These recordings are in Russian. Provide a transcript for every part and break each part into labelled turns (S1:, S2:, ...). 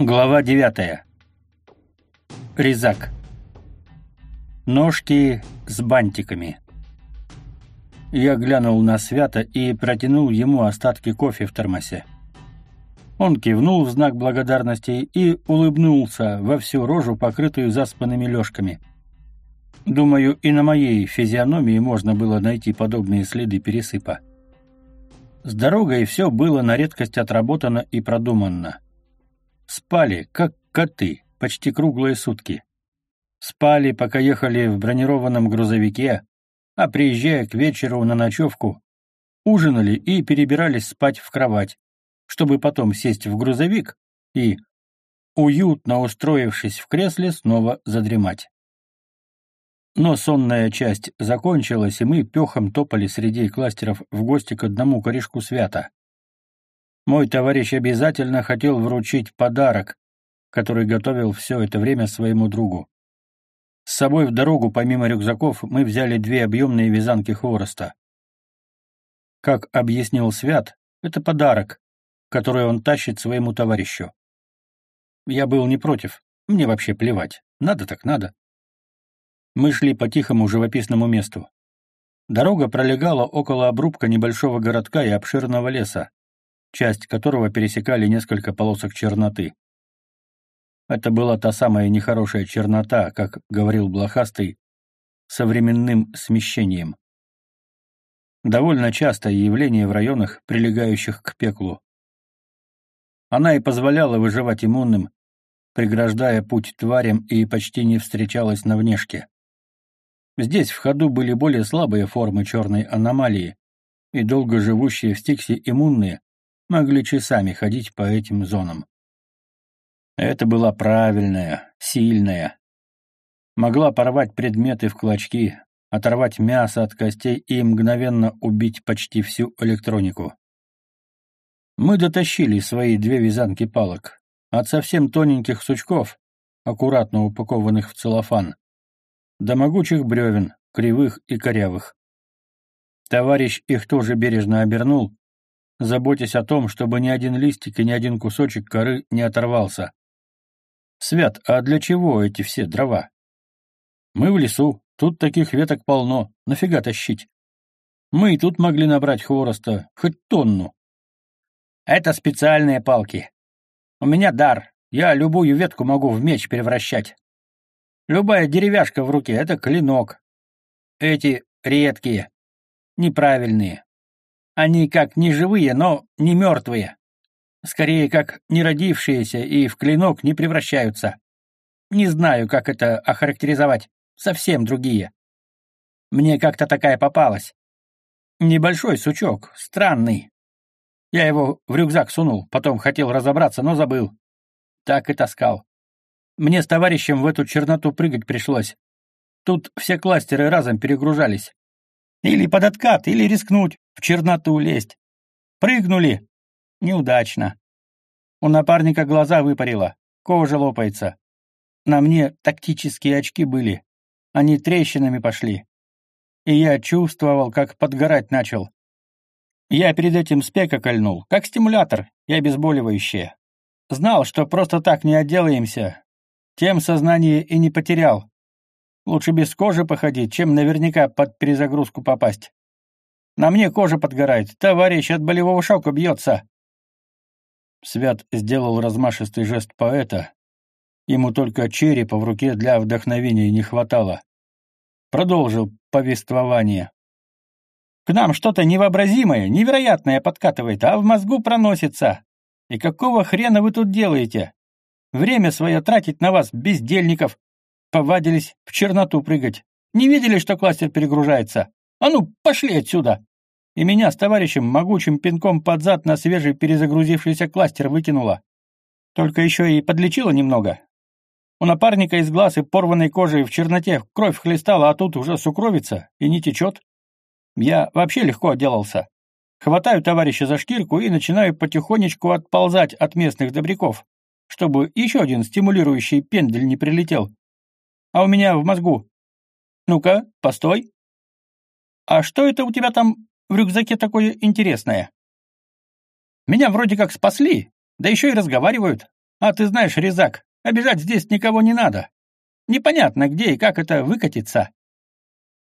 S1: Глава 9. Резак. Ножки с бантиками. Я глянул на Свята и протянул ему остатки кофе в термосе. Он кивнул в знак благодарности и улыбнулся во всю рожу, покрытую заспанными лёжками. Думаю, и на моей физиономии можно было найти подобные следы пересыпа. С дорогой все было на редкость отработано и продуманно. Спали, как коты, почти круглые сутки. Спали, пока ехали в бронированном грузовике, а приезжая к вечеру на ночевку, ужинали и перебирались спать в кровать, чтобы потом сесть в грузовик и, уютно устроившись в кресле, снова задремать. Но сонная часть закончилась, и мы пехом топали среди кластеров в гости к одному корешку свята. Мой товарищ обязательно хотел вручить подарок, который готовил все это время своему другу. С собой в дорогу, помимо рюкзаков, мы взяли две объемные вязанки хвороста. Как объяснил Свят, это подарок, который он тащит своему товарищу. Я был не против, мне вообще плевать, надо так надо. Мы шли по тихому живописному месту. Дорога пролегала около обрубка небольшого городка и обширного леса, часть которого пересекали несколько полосок черноты. Это была та самая нехорошая чернота, как говорил Блохастый, современным смещением. Довольно частое явление в районах, прилегающих к пеклу. Она и позволяла выживать иммунным, преграждая путь тварям и почти не встречалась на внешке. Здесь в ходу были более слабые формы черной аномалии, и долго живущие в стиксе иммунные могли часами ходить по этим зонам. Это была правильная, сильная. Могла порвать предметы в клочки, оторвать мясо от костей и мгновенно убить почти всю электронику. Мы дотащили свои две вязанки палок, от совсем тоненьких сучков, аккуратно упакованных в целлофан, до могучих бревен, кривых и корявых. Товарищ их тоже бережно обернул, заботясь о том, чтобы ни один листик и ни один кусочек коры не оторвался. «Свят, а для чего эти все дрова?» «Мы в лесу, тут таких веток полно, нафига тащить? Мы и тут могли набрать хвороста, хоть тонну». «Это специальные палки. У меня дар, я любую ветку могу в меч превращать. Любая деревяшка в руке — это клинок. Эти редкие, неправильные, они как не живые, но не мертвые. Скорее, как не родившиеся и в клинок не превращаются. Не знаю, как это охарактеризовать. Совсем другие. Мне как-то такая попалась. Небольшой сучок, странный. Я его в рюкзак сунул, потом хотел разобраться, но забыл. Так и таскал. Мне с товарищем в эту черноту прыгать пришлось. Тут все кластеры разом перегружались. Или под откат, или рискнуть в черноту лезть. Прыгнули. Неудачно. У напарника глаза выпарило, кожа лопается. На мне тактические очки были. Они трещинами пошли. И я чувствовал, как подгорать начал. Я перед этим спека кольнул, как стимулятор и обезболивающее. Знал, что просто так не отделаемся. Тем сознание и не потерял. Лучше без кожи походить, чем наверняка под перезагрузку попасть. На мне кожа подгорает. Товарищ от болевого шока бьется. Свят сделал размашистый жест поэта. Ему только черепа в руке для вдохновения не хватало. Продолжил повествование. К нам что-то невообразимое, невероятное подкатывает, а в мозгу проносится. И какого хрена вы тут делаете? Время свое тратить на вас, бездельников. Повадились в черноту прыгать. Не видели, что кластер перегружается? А ну, пошли отсюда!» И меня с товарищем могучим пинком под зад на свежий перезагрузившийся кластер выкинуло. Только еще и подлечило немного. У напарника из глаз и порванной кожи в черноте кровь хлестала, а тут уже сукровица и не течет. Я вообще легко отделался. Хватаю товарища за шкирку и начинаю потихонечку отползать от местных добряков, чтобы еще один стимулирующий пендель не прилетел. А у меня в мозгу. Ну-ка, постой. «А что это у тебя там в рюкзаке такое интересное?» «Меня вроде как спасли, да еще и разговаривают. А ты знаешь, Резак, обижать здесь никого не надо. Непонятно, где и как это выкатится.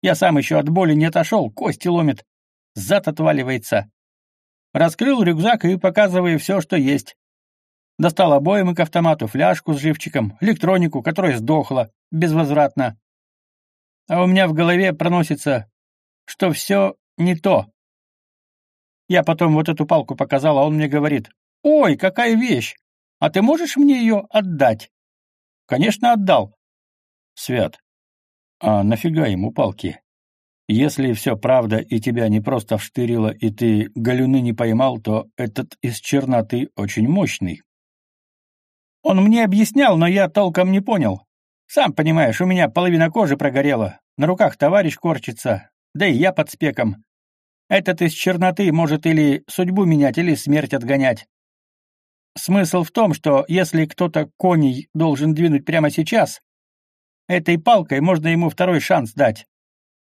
S1: Я сам еще от боли не отошел, кости ломит, зад отваливается. Раскрыл рюкзак и показываю все, что есть. Достал обоймы к автомату, фляжку с живчиком, электронику, которая сдохла, безвозвратно. А у меня в голове проносится, что все не то. Я потом вот эту палку показал, а он мне говорит, «Ой, какая вещь! А ты можешь мне ее отдать?» «Конечно, отдал». «Свят, а нафига ему палки? Если все правда и тебя не просто вштырило, и ты галюны не поймал, то этот из черноты очень мощный». Он мне объяснял, но я толком не понял. Сам понимаешь, у меня половина кожи прогорела, на руках товарищ корчится, да и я под спеком. Этот из черноты может или судьбу менять, или смерть отгонять. Смысл в том, что если кто-то коней должен двинуть прямо сейчас, этой палкой можно ему второй шанс дать.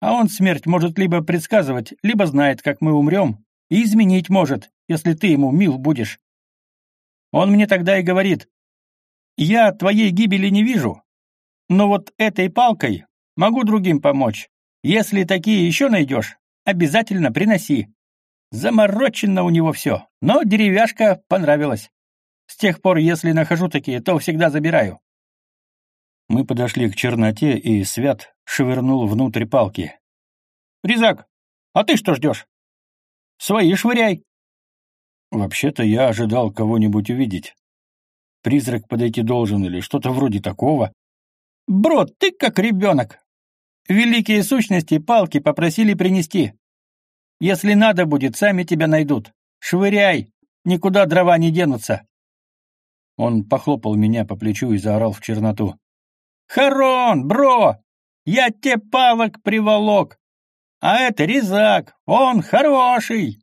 S1: А он смерть может либо предсказывать, либо знает, как мы умрем, и изменить может, если ты ему мил будешь. Он мне тогда и говорит, «Я твоей гибели не вижу, но вот этой палкой могу другим помочь. Если такие еще найдешь, обязательно приноси». Заморочено у него все, но деревяшка понравилась. С тех пор, если нахожу такие, то всегда забираю. Мы подошли к черноте, и Свят швырнул внутрь палки. «Резак, а ты что ждешь? Свои швыряй!» Вообще-то я ожидал кого-нибудь увидеть. Призрак подойти должен или что-то вроде такого. «Брод, ты как ребенок! Великие сущности палки попросили принести. Если надо будет, сами тебя найдут. Швыряй, никуда дрова не денутся. Он похлопал меня по плечу и заорал в черноту. «Харон, бро! Я те палок приволок! А это резак, он хороший!»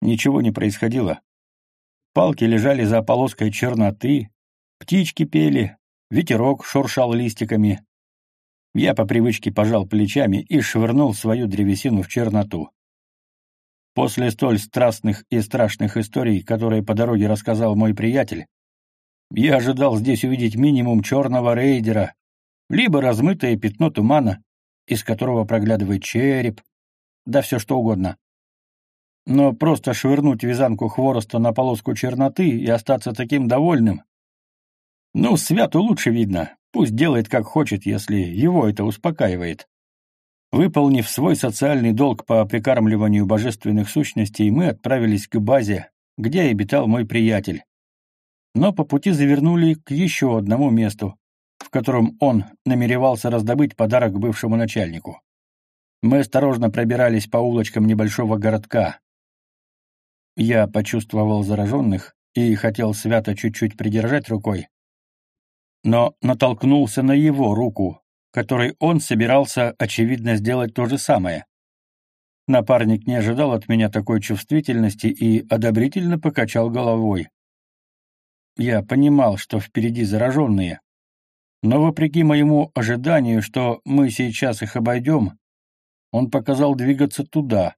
S1: Ничего не происходило. Палки лежали за полоской черноты, птички пели, ветерок шуршал листиками. Я по привычке пожал плечами и швырнул свою древесину в черноту. После столь страстных и страшных историй, которые по дороге рассказал мой приятель, я ожидал здесь увидеть минимум черного рейдера, либо размытое пятно тумана, из которого проглядывает череп, да все что угодно. Но просто швырнуть вязанку хвороста на полоску черноты и остаться таким довольным... Ну, святу лучше видно, пусть делает как хочет, если его это успокаивает. Выполнив свой социальный долг по прикармливанию божественных сущностей, мы отправились к базе, где обитал мой приятель. Но по пути завернули к еще одному месту, в котором он намеревался раздобыть подарок бывшему начальнику. Мы осторожно пробирались по улочкам небольшого городка. Я почувствовал зараженных и хотел свято чуть-чуть придержать рукой, но натолкнулся на его руку, которой он собирался, очевидно, сделать то же самое. Напарник не ожидал от меня такой чувствительности и одобрительно покачал головой. Я понимал, что впереди зараженные, но вопреки моему ожиданию, что мы сейчас их обойдем, он показал двигаться туда.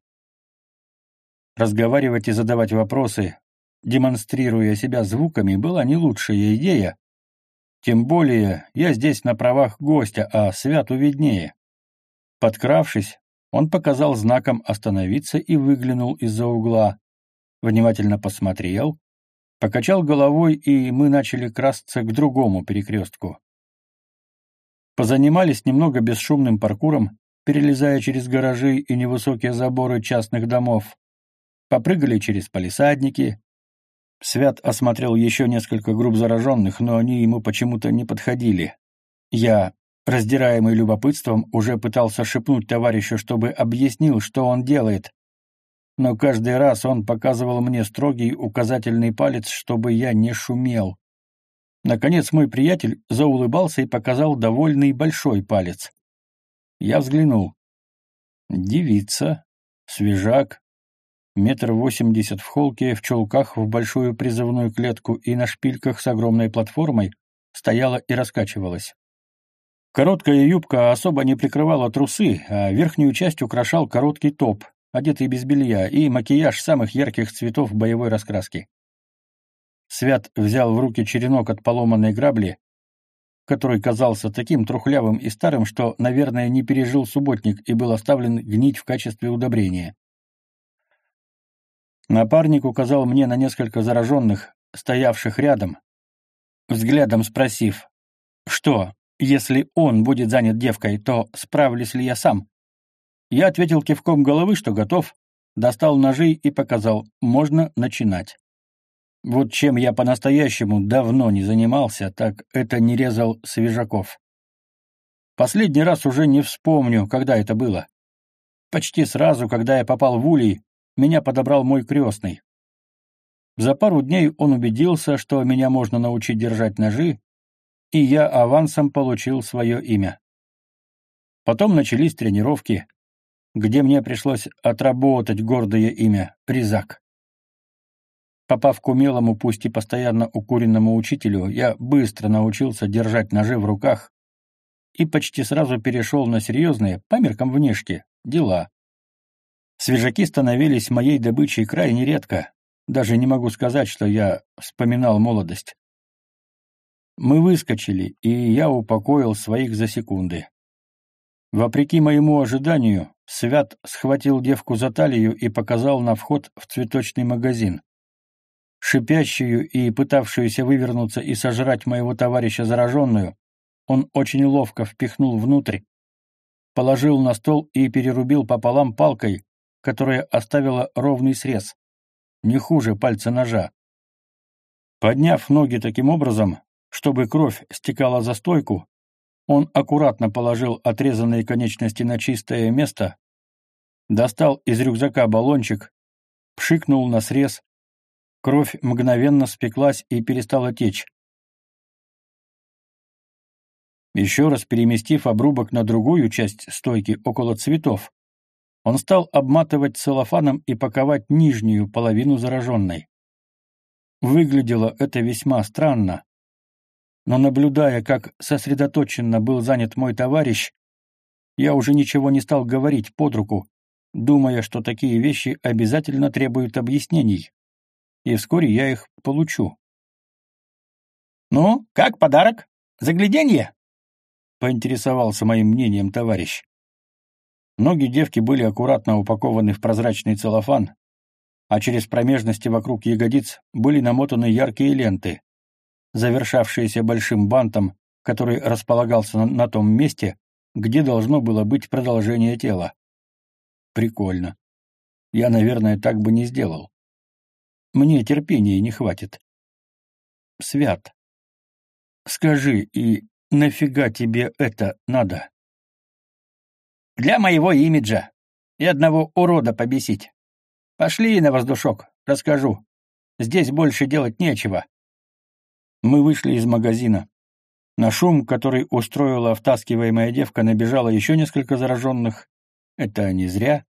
S1: Разговаривать и задавать вопросы, демонстрируя себя звуками, была не лучшая идея, тем более я здесь на правах гостя, а святу виднее. Подкравшись, он показал знаком остановиться и выглянул из-за угла. Внимательно посмотрел, покачал головой, и мы начали красться к другому перекрестку. Позанимались немного бесшумным паркуром, перелезая через гаражи и невысокие заборы частных домов. Попрыгали через палисадники, Свят осмотрел еще несколько групп зараженных, но они ему почему-то не подходили. Я, раздираемый любопытством, уже пытался шепнуть товарищу, чтобы объяснил, что он делает. Но каждый раз он показывал мне строгий указательный палец, чтобы я не шумел. Наконец мой приятель заулыбался и показал довольный большой палец. Я взглянул. Девица, свежак, метр восемьдесят в холке, в чулках в большую призывную клетку и на шпильках с огромной платформой, стояла и раскачивалась. Короткая юбка особо не прикрывала трусы, а верхнюю часть украшал короткий топ, одетый без белья, и макияж самых ярких цветов боевой раскраски. Свят взял в руки черенок от поломанной грабли, который казался таким трухлявым и старым, что, наверное, не пережил субботник и был оставлен гнить в качестве удобрения. Напарник указал мне на несколько зараженных, стоявших рядом, взглядом спросив, что, если он будет занят девкой, то справлюсь ли я сам? Я ответил кивком головы, что готов, достал ножи и показал, можно начинать. Вот чем я по-настоящему давно не занимался, так это не резал свежаков. Последний раз уже не вспомню, когда это было. Почти сразу, когда я попал в улей, меня подобрал мой крестный. За пару дней он убедился, что меня можно научить держать ножи, и я авансом получил свое имя. Потом начались тренировки, где мне пришлось отработать гордое имя — Резак. Попав к умелому, пусть и постоянно укуренному учителю, я быстро научился держать ножи в руках и почти сразу перешел на серьезные, по меркам внешки, дела. Свежаки становились моей добычей крайне редко. Даже не могу сказать, что я вспоминал молодость. Мы выскочили, и я упокоил своих за секунды. Вопреки моему ожиданию, Свят схватил девку за талию и показал на вход в цветочный магазин шипящую и пытавшуюся вывернуться и сожрать моего товарища зараженную, он очень ловко впихнул внутрь, положил на стол и перерубил пополам палкой, которая оставила ровный срез, не хуже пальца ножа. Подняв ноги таким образом, чтобы кровь стекала за стойку, он аккуратно положил отрезанные конечности на чистое место, достал из рюкзака баллончик, пшикнул на срез, Кровь мгновенно спеклась и перестала течь. Еще раз переместив обрубок на другую часть стойки около цветов, он стал обматывать целлофаном и паковать нижнюю половину зараженной. Выглядело это весьма странно, но наблюдая, как сосредоточенно был занят мой товарищ, я уже ничего не стал говорить под руку, думая, что такие вещи обязательно требуют объяснений и вскоре я их получу. «Ну, как подарок? Загляденье?» — поинтересовался моим мнением товарищ. Ноги девки были аккуратно упакованы в прозрачный целлофан, а через промежности вокруг ягодиц были намотаны яркие ленты, завершавшиеся большим бантом, который располагался на, на том месте, где должно было быть продолжение тела. Прикольно. Я, наверное, так бы не сделал. Мне терпения не хватит. Свят, скажи, и нафига тебе это надо? Для моего имиджа. И одного урода побесить. Пошли на воздушок, расскажу. Здесь больше делать нечего. Мы вышли из магазина. На шум, который устроила втаскиваемая девка, набежало еще несколько зараженных. Это не зря.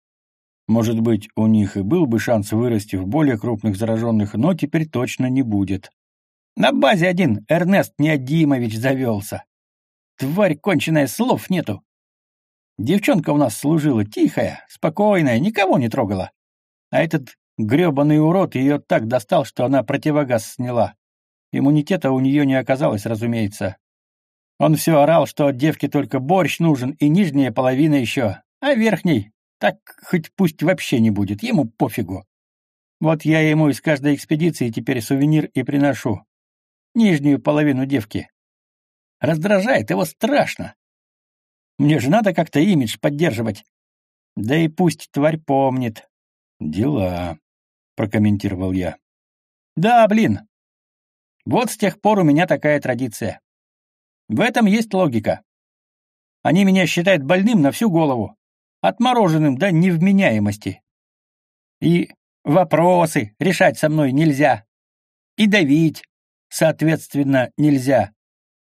S1: Может быть, у них и был бы шанс вырасти в более крупных зараженных, но теперь точно не будет. На базе один Эрнест Неодимович завелся. Тварь конченая, слов нету. Девчонка у нас служила тихая, спокойная, никого не трогала. А этот гребаный урод ее так достал, что она противогаз сняла. Иммунитета у нее не оказалось, разумеется. Он все орал, что девке только борщ нужен и нижняя половина еще, а верхней так хоть пусть вообще не будет, ему пофигу. Вот я ему из каждой экспедиции теперь сувенир и приношу. Нижнюю половину девки. Раздражает его страшно. Мне же надо как-то имидж поддерживать. Да и пусть тварь помнит. Дела, прокомментировал я. Да, блин. Вот с тех пор у меня такая традиция. В этом есть логика. Они меня считают больным на всю голову отмороженным до невменяемости. И вопросы решать со мной нельзя. И давить, соответственно, нельзя.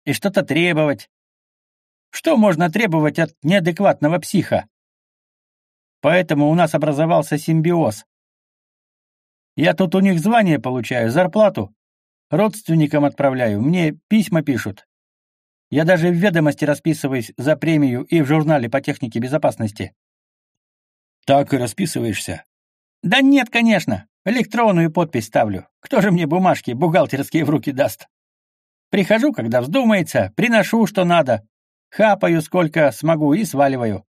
S1: И что-то требовать. Что можно требовать от неадекватного психа? Поэтому у нас образовался симбиоз. Я тут у них звание получаю, зарплату. Родственникам отправляю, мне письма пишут. Я даже в ведомости расписываюсь за премию и в журнале по технике безопасности. Так и расписываешься? Да нет, конечно. электронную подпись ставлю. Кто же мне бумажки бухгалтерские в руки даст? Прихожу, когда вздумается, приношу, что надо. Хапаю, сколько смогу, и сваливаю.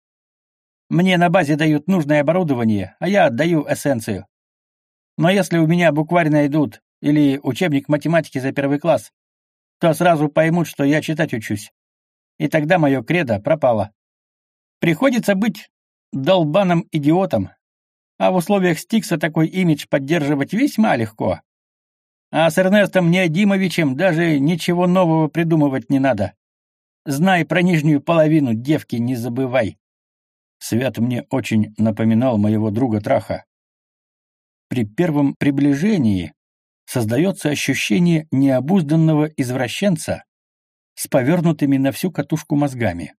S1: Мне на базе дают нужное оборудование, а я отдаю эссенцию. Но если у меня букварь найдут или учебник математики за первый класс, то сразу поймут, что я читать учусь. И тогда мое кредо пропало. Приходится быть долбаным идиотом, а в условиях Стикса такой имидж поддерживать весьма легко. А с Эрнестом Неодимовичем даже ничего нового придумывать не надо. Знай про нижнюю половину, девки, не забывай. Свят мне очень напоминал моего друга Траха при первом приближении создается ощущение необузданного извращенца с повернутыми на всю катушку мозгами.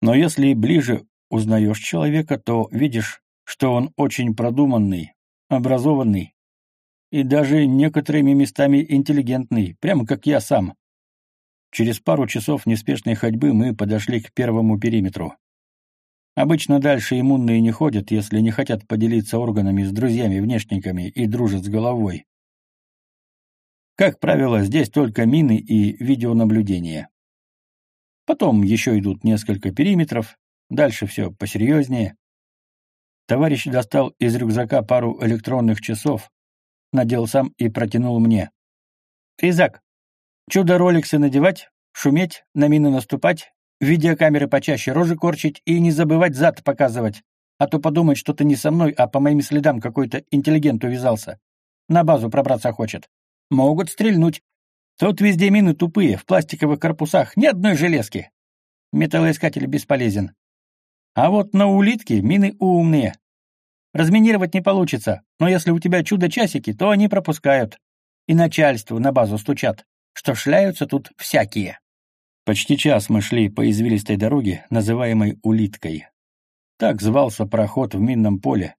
S1: Но если ближе узнаешь человека, то видишь, что он очень продуманный, образованный и даже некоторыми местами интеллигентный, прямо как я сам. Через пару часов неспешной ходьбы мы подошли к первому периметру. Обычно дальше иммунные не ходят, если не хотят поделиться органами с друзьями-внешниками и дружат с головой. Как правило, здесь только мины и видеонаблюдение. Потом еще идут несколько периметров, дальше все посерьезнее. Товарищ достал из рюкзака пару электронных часов, надел сам и протянул мне. «Изак, чудо-роликсы надевать, шуметь, на мины наступать, Видеокамеры почаще рожи корчить и не забывать зад показывать, а то подумать, что ты не со мной, а по моим следам какой-то интеллигент увязался. На базу пробраться хочет. Могут стрельнуть. Тут везде мины тупые, в пластиковых корпусах, ни одной железки. Металлоискатель бесполезен. А вот на улитке мины умные. Разминировать не получится, но если у тебя чудо-часики, то они пропускают. И начальству на базу стучат, что шляются тут всякие. Почти час мы шли по извилистой дороге, называемой «Улиткой». Так звался проход в минном поле,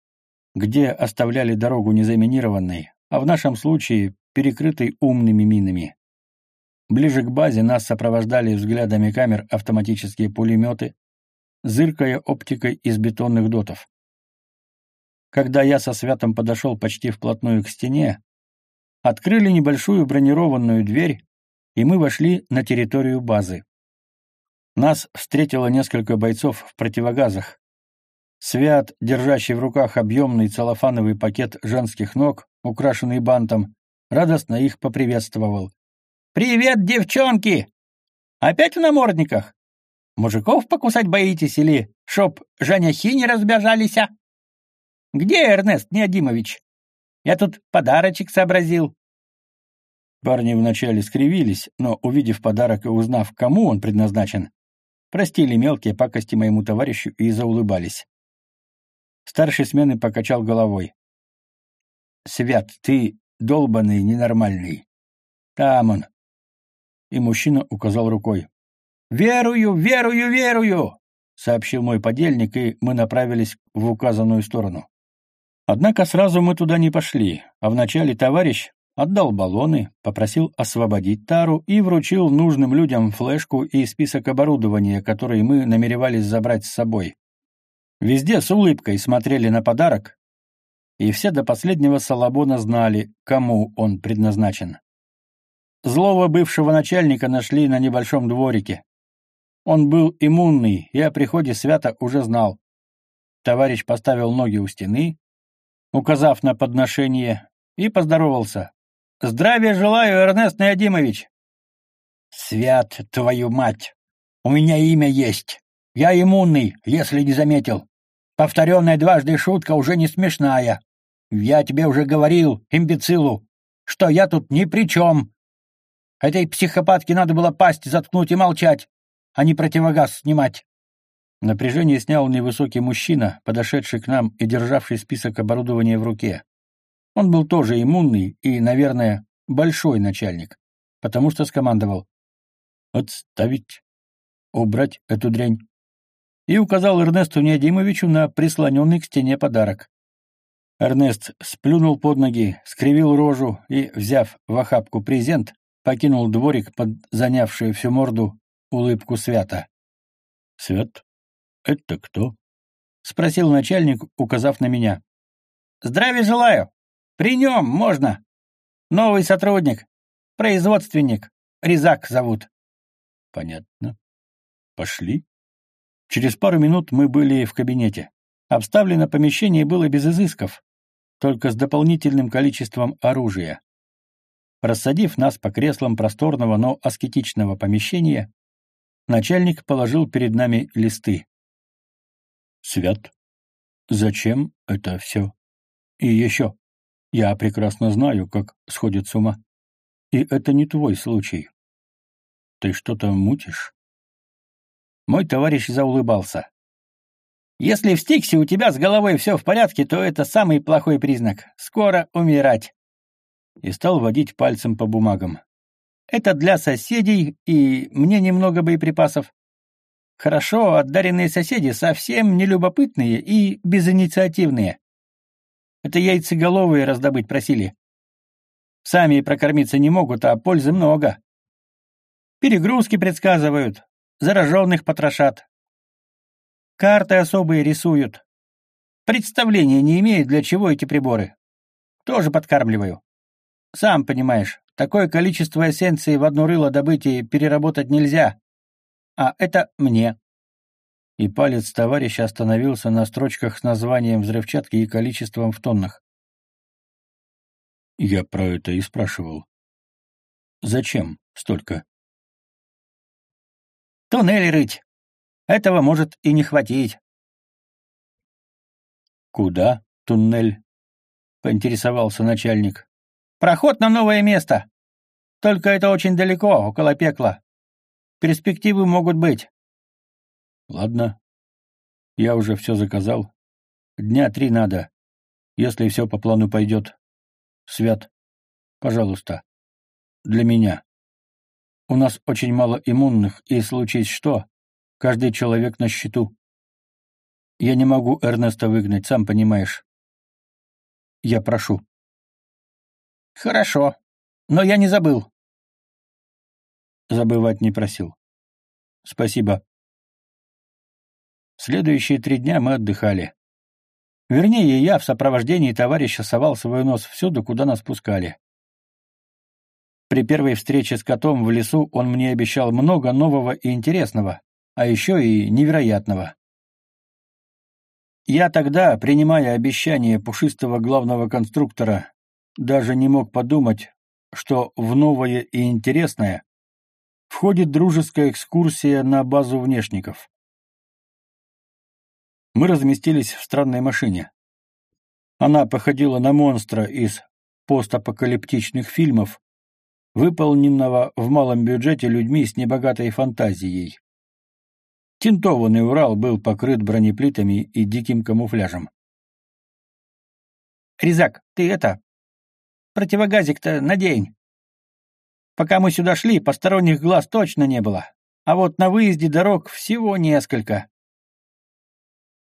S1: где оставляли дорогу незаминированной, а в нашем случае перекрытой умными минами. Ближе к базе нас сопровождали взглядами камер автоматические пулеметы, зыркая оптикой из бетонных дотов. Когда я со Святом подошел почти вплотную к стене, открыли небольшую бронированную дверь, и мы вошли на территорию базы. Нас встретило несколько бойцов в противогазах. Свят, держащий в руках объемный целлофановый пакет женских ног, украшенный бантом, радостно их поприветствовал. «Привет, девчонки! Опять в намордниках? Мужиков покусать боитесь или шоп Жаняхи не разбежались, а? Где Эрнест Неодимович? Я тут подарочек сообразил. Парни вначале скривились, но, увидев подарок и узнав, кому он предназначен, простили мелкие пакости моему товарищу и заулыбались. Старший смены покачал головой. «Свят, ты долбанный, ненормальный. Там он». И мужчина указал рукой. «Верую, верую, верую!» — сообщил мой подельник, и мы направились в указанную сторону. Однако сразу мы туда не пошли, а вначале товарищ, отдал баллоны, попросил освободить тару и вручил нужным людям флешку и список оборудования, который мы намеревались забрать с собой. Везде с улыбкой смотрели на подарок, и все до последнего Салабона знали, кому он предназначен. Злого бывшего начальника нашли на небольшом дворике. Он был иммунный, и о приходе свята уже знал. Товарищ поставил ноги у стены, указав на подношение, и поздоровался. Здравия желаю, Эрнест Неодимович. Свят, твою мать! У меня имя есть. Я иммунный, если не заметил. Повторенная дважды шутка уже не смешная. Я тебе уже говорил, имбецилу, что я тут ни при чем. Этой психопатке надо было пасть заткнуть и молчать, а не противогаз снимать. Напряжение снял невысокий мужчина, подошедший к нам и державший список оборудования в руке. Он был тоже иммунный и, наверное, большой начальник, потому что скомандовал «Отставить! Убрать эту дрянь!» и указал Эрнесту Неодимовичу на прислоненный к стене подарок. Эрнест сплюнул под ноги, скривил рожу и, взяв в охапку презент, покинул дворик под занявшую всю морду улыбку Свята. «Свят, это кто?» — спросил начальник, указав на меня. «Здравия желаю!» При нем можно. Новый сотрудник. Производственник. Резак зовут. Понятно. Пошли. Через пару минут мы были в кабинете. Обставлено помещение было без изысков, только с дополнительным количеством оружия. Рассадив нас по креслам просторного, но аскетичного помещения, начальник положил перед нами листы. «Свят, зачем это все? И еще, я прекрасно знаю, как сходит с ума. И это не твой случай. Ты что-то мутишь?» Мой товарищ заулыбался. «Если в Стиксе у тебя с головой все в порядке, то это самый плохой признак. Скоро умирать». И стал водить пальцем по бумагам. «Это для соседей, и мне немного боеприпасов. Хорошо, отдаренные соседи совсем нелюбопытные и безинициативные. Это яйцеголовые раздобыть просили. Сами прокормиться не могут, а пользы много. Перегрузки предсказывают, зараженных потрошат. Карты особые рисуют. Представления не имеют, для чего эти приборы. Тоже подкармливаю. Сам понимаешь, такое количество эссенции в одно рыло добыть и переработать нельзя. А это мне. И палец товарища остановился на строчках с названием взрывчатки и количеством в тоннах. Я про это и спрашивал. Зачем столько? Туннель рыть. Этого может и не хватить. Куда туннель? Поинтересовался начальник. Проход на новое место. Только это очень далеко, около пекла. Перспективы могут быть. Ладно. Я уже все заказал. Дня три надо. Если все по плану пойдет. Свят, пожалуйста. Для меня. У нас очень мало иммунных, и случись что, каждый человек на счету. Я не могу Эрнеста выгнать, сам понимаешь. Я прошу. Хорошо, но я не забыл. Забывать не просил. Спасибо. Следующие три дня мы отдыхали. Вернее, я в сопровождении товарища совал свой нос всюду, куда нас пускали. При первой встрече с котом в лесу он мне обещал много нового и интересного, а еще и невероятного. Я тогда, принимая обещание пушистого главного конструктора, даже не мог подумать, что в новое и интересное входит дружеская экскурсия на базу внешников. Мы разместились в странной машине. Она походила на монстра из постапокалиптичных фильмов, выполненного в малом бюджете людьми с небогатой фантазией. Тинтованный Урал был покрыт бронеплитами и диким камуфляжем. «Резак, ты это... Противогазик-то надень. Пока мы сюда шли, посторонних глаз точно не было, а вот на выезде дорог всего несколько.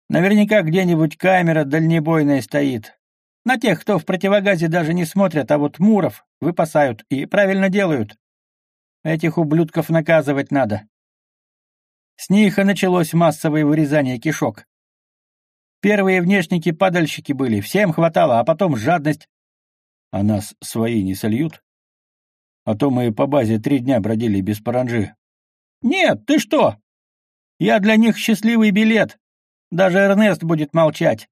S1: Наверняка где-нибудь камера дальнебойная стоит, на тех, кто в противогазе даже не смотрят, а вот муров выпасают и правильно делают. Этих ублюдков наказывать надо. С них и началось массовое вырезание кишок. Первые внешники-падальщики были, всем хватало, а потом жадность. А нас свои не сольют? А то мы по базе три дня бродили без паранжи. Нет, ты что? Я для них счастливый билет. Даже Эрнест будет молчать.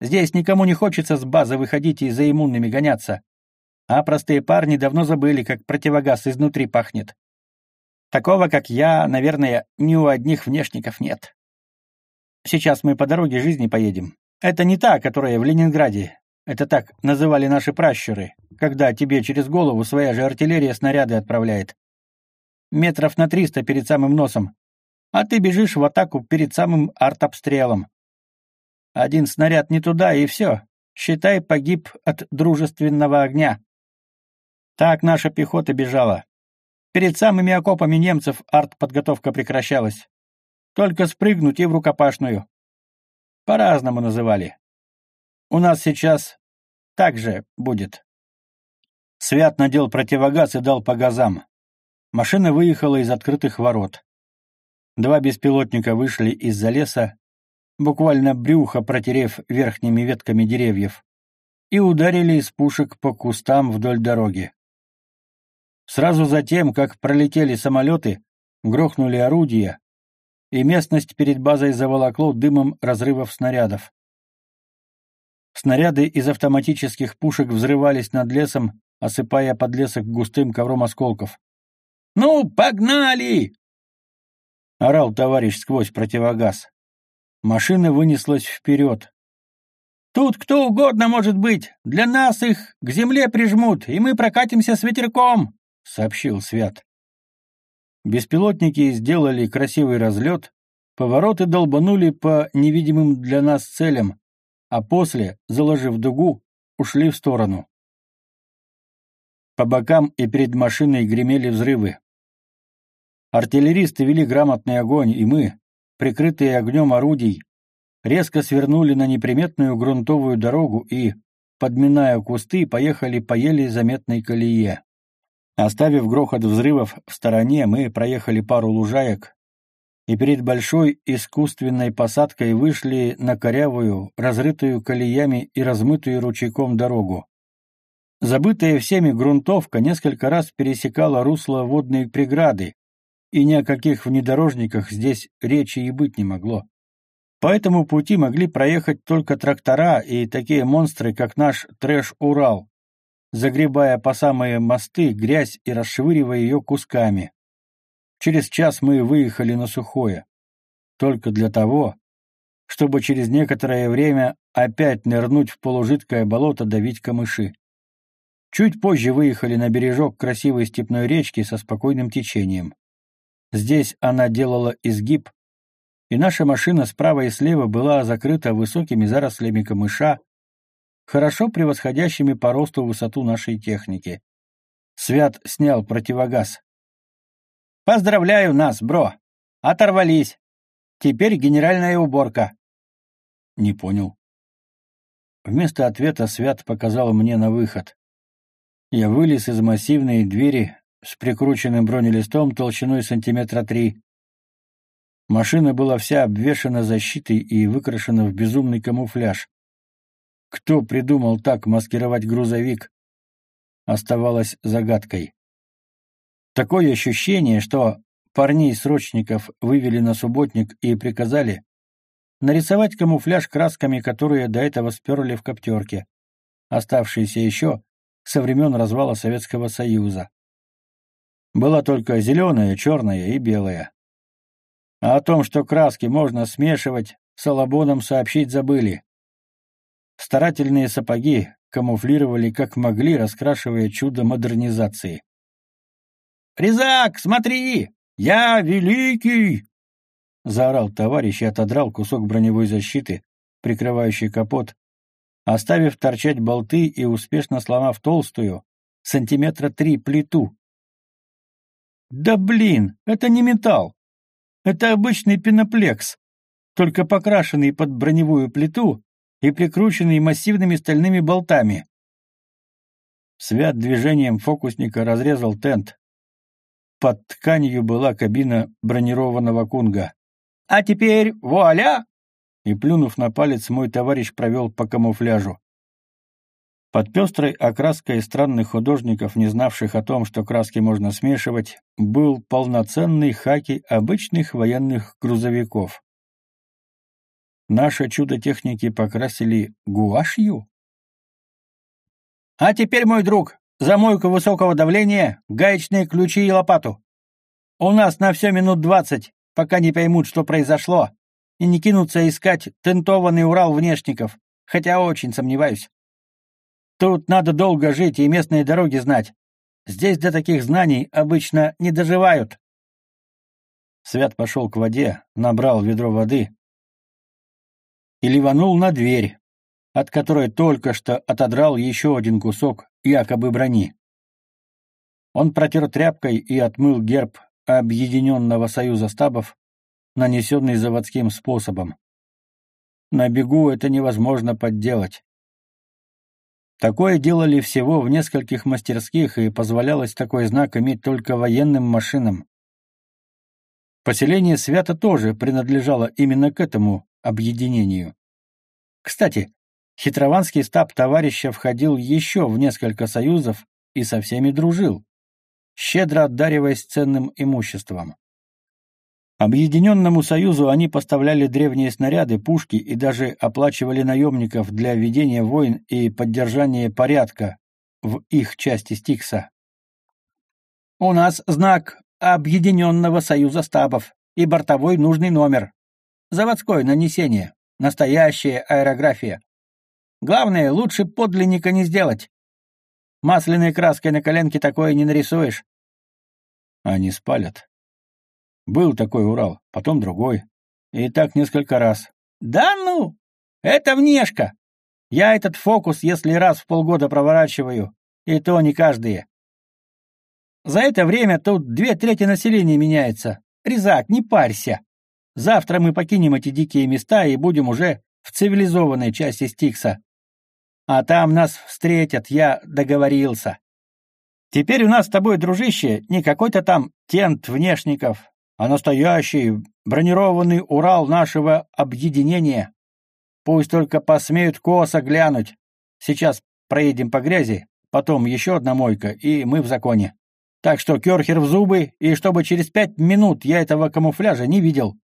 S1: Здесь никому не хочется с базы выходить и за иммунными гоняться. А простые парни давно забыли, как противогаз изнутри пахнет. Такого, как я, наверное, ни у одних внешников нет. Сейчас мы по дороге жизни поедем. Это не та, которая в Ленинграде. Это так называли наши пращуры, когда тебе через голову своя же артиллерия снаряды отправляет. Метров на триста перед самым носом. А ты бежишь в атаку перед самым артобстрелом. Один снаряд не туда, и все. Считай, погиб от дружественного огня. Так наша пехота бежала. Перед самыми окопами немцев артподготовка прекращалась. Только спрыгнуть и в рукопашную. По-разному называли. У нас сейчас так же будет. Свят надел противогаз и дал по газам. Машина выехала из открытых ворот. Два беспилотника вышли из-за леса, буквально брюхо протерев верхними ветками деревьев, и ударили из пушек по кустам вдоль дороги. Сразу затем, как пролетели самолеты, грохнули орудия, и местность перед базой заволокло дымом разрывов снарядов. Снаряды из автоматических пушек взрывались над лесом, осыпая подлесок густым ковром осколков. «Ну, погнали!» — орал товарищ сквозь противогаз. Машина вынеслась вперед. «Тут кто угодно может быть. Для нас их к земле прижмут, и мы прокатимся с ветерком», — сообщил Свят. Беспилотники сделали красивый разлет, повороты долбанули по невидимым для нас целям, а после, заложив дугу, ушли в сторону. По бокам и перед машиной гремели взрывы. Артиллеристы вели грамотный огонь, и мы, прикрытые огнем орудий, резко свернули на неприметную грунтовую дорогу и, подминая кусты, поехали по еле заметной колее. Оставив грохот взрывов в стороне, мы проехали пару лужаек и перед большой искусственной посадкой вышли на корявую, разрытую колеями и размытую ручейком дорогу. Забытая всеми грунтовка несколько раз пересекала русло водной преграды, и ни о каких внедорожниках здесь речи и быть не могло. По этому пути могли проехать только трактора и такие монстры, как наш трэш-Урал, загребая по самые мосты грязь и расшвыривая ее кусками. Через час мы выехали на сухое. Только для того, чтобы через некоторое время опять нырнуть в полужидкое болото давить камыши. Чуть позже выехали на бережок красивой степной речки со спокойным течением. Здесь она делала изгиб, и наша машина справа и слева была закрыта высокими зарослями камыша, хорошо превосходящими по росту высоту нашей техники. Свят снял противогаз. «Поздравляю нас, бро! Оторвались! Теперь генеральная уборка!» Не понял. Вместо ответа Свят показал мне на выход. Я вылез из массивной двери с прикрученным бронелистом толщиной сантиметра три. Машина была вся обвешана защитой и выкрашена в безумный камуфляж. Кто придумал так маскировать грузовик, оставалось загадкой. Такое ощущение, что парней-срочников вывели на субботник и приказали нарисовать камуфляж красками, которые до этого сперли в коптерке, оставшиеся еще со времен развала Советского Союза. Была только зеленая, черная и белая. А о том, что краски можно смешивать, Салабоном сообщить забыли. Старательные сапоги камуфлировали как могли, раскрашивая чудо модернизации. «Резак, смотри! Я великий!» Заорал товарищ и отодрал кусок броневой защиты, прикрывающий капот, оставив торчать болты и успешно сломав толстую, сантиметра три плиту. «Да блин, это не металл! Это обычный пеноплекс, только покрашенный под броневую плиту и прикрученный массивными стальными болтами. Свят движением фокусника разрезал тент. Под тканью была кабина бронированного кунга. «А теперь вуаля!» И, плюнув на палец, мой товарищ провел по камуфляжу. Под пестрой окраской странных художников, не знавших о том, что краски можно смешивать, был полноценный хаки обычных военных грузовиков. Наше чудо техники покрасили гуашью? А теперь, мой друг, замойка высокого давления, гаечные ключи и лопату. У нас на все минут двадцать, пока не поймут, что произошло, и не кинутся искать тентованный Урал внешников, хотя очень сомневаюсь. Тут надо долго жить и местные дороги знать. Здесь до таких знаний обычно не доживают. Свят пошел к воде, набрал ведро воды, и ливанул на дверь, от которой только что отодрал еще один кусок якобы брони. Он протер тряпкой и отмыл герб Объединенного Союза Стабов, нанесенный заводским способом. На бегу это невозможно подделать. Такое делали всего в нескольких мастерских, и позволялось такой знак иметь только военным машинам. Поселение Свято тоже принадлежало именно к этому объединению. Кстати, Хитрованский стаб товарища входил еще в несколько союзов и со всеми дружил, щедро отдариваясь ценным имуществом. Объединенному Союзу они поставляли древние снаряды, пушки и даже оплачивали наемников для ведения войн и поддержания порядка в их части Стикса. «У нас знак Объединенного Союза стабов и бортовой нужный номер. Заводское нанесение. Настоящая аэрография. Главное, лучше подлинника не сделать. Масляной краской на коленке такое не нарисуешь. Они спалят. Был такой Урал, потом другой. И так несколько раз. Да ну! Это внешка! Я этот фокус, если раз в полгода проворачиваю, и то не каждые. За это время тут две трети населения меняется. Резак, не парься. Завтра мы покинем эти дикие места и будем уже в цивилизованной части Стикса. А там нас встретят, я договорился. Теперь у нас с тобой, дружище, не какой-то там тент внешников, а настоящий бронированный Урал нашего объединения. Пусть только посмеют косо глянуть. Сейчас проедем по грязи, потом еще одна мойка, и мы в законе. Так что керхер в зубы, и чтобы через пять минут я этого камуфляжа не видел.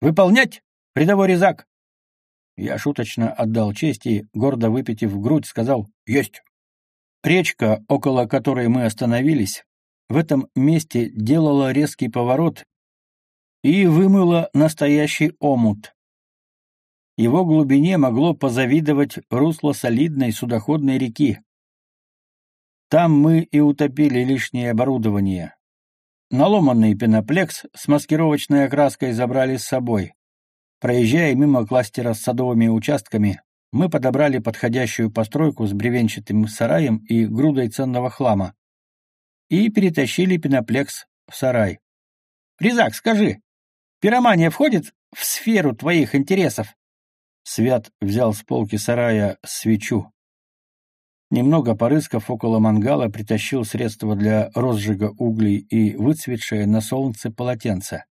S1: Выполнять, рядовой резак? Я шуточно отдал честь и, гордо выпитив грудь, сказал «Есть». Речка, около которой мы остановились, в этом месте делала резкий поворот и вымыла настоящий омут. Его глубине могло позавидовать русло солидной судоходной реки. Там мы и утопили лишнее оборудование. Наломанный пеноплекс с маскировочной окраской забрали с собой. Проезжая мимо кластера с садовыми участками, мы подобрали подходящую постройку с бревенчатым сараем и грудой ценного хлама и перетащили пеноплекс в сарай. «Резак, скажи, пиромания входит в сферу твоих интересов?» Свят взял с полки сарая свечу. Немного порыскав около мангала, притащил средства для розжига углей и выцветшее на солнце полотенце.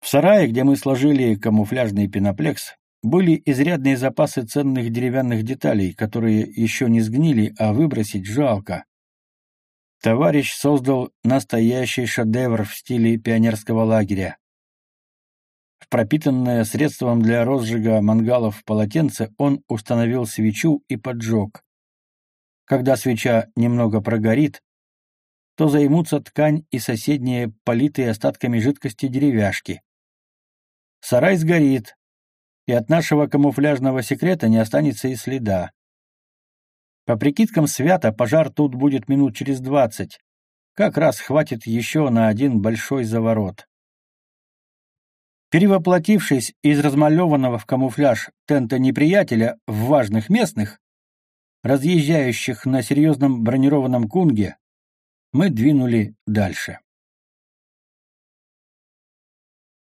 S1: В сарае, где мы сложили камуфляжный пеноплекс, были изрядные запасы ценных деревянных деталей, которые еще не сгнили, а выбросить жалко. Товарищ создал настоящий шедевр в стиле пионерского лагеря. В пропитанное средством для розжига мангалов полотенце он установил свечу и поджег. Когда свеча немного прогорит, то займутся ткань и соседние политые остатками жидкости деревяшки. Сарай сгорит, и от нашего камуфляжного секрета не останется и следа. По прикидкам Свята, пожар тут будет минут через двадцать. Как раз хватит еще на один большой заворот. Перевоплотившись из размалеванного в камуфляж тента неприятеля в важных местных, разъезжающих на серьезном бронированном кунге, мы двинули дальше.